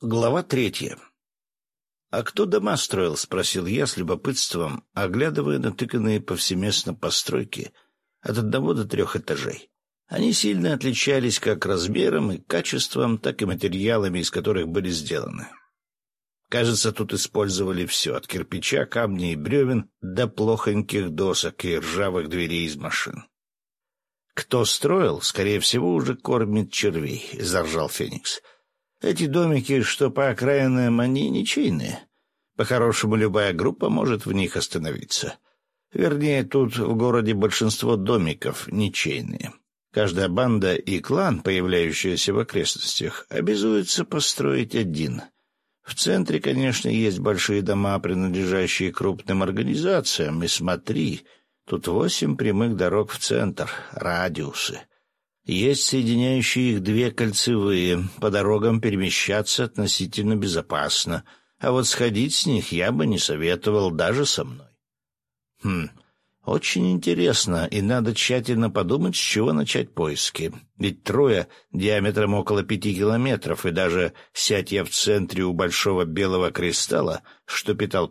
Глава третья. «А кто дома строил?» — спросил я с любопытством, оглядывая натыканные повсеместно постройки от одного до трех этажей. Они сильно отличались как размером и качеством, так и материалами, из которых были сделаны. Кажется, тут использовали все, от кирпича, камня и бревен до плохоньких досок и ржавых дверей из машин. «Кто строил, скорее всего, уже кормит червей», — заржал Феникс. — эти домики, что по окраинам, они ничейные. По-хорошему, любая группа может в них остановиться. Вернее, тут в городе большинство домиков ничейные. Каждая банда и клан, появляющиеся в окрестностях, обязуются построить один. В центре, конечно, есть большие дома, принадлежащие крупным организациям, и смотри, тут восемь прямых дорог в центр, радиусы — есть соединяющие их две кольцевые. По дорогам перемещаться относительно безопасно. А вот сходить с них я бы не советовал даже со мной. Хм, очень интересно, и надо тщательно подумать, с чего начать поиски. Ведь трое диаметром около пяти километров, и даже сядь я в центре у большого белого кристалла, что питал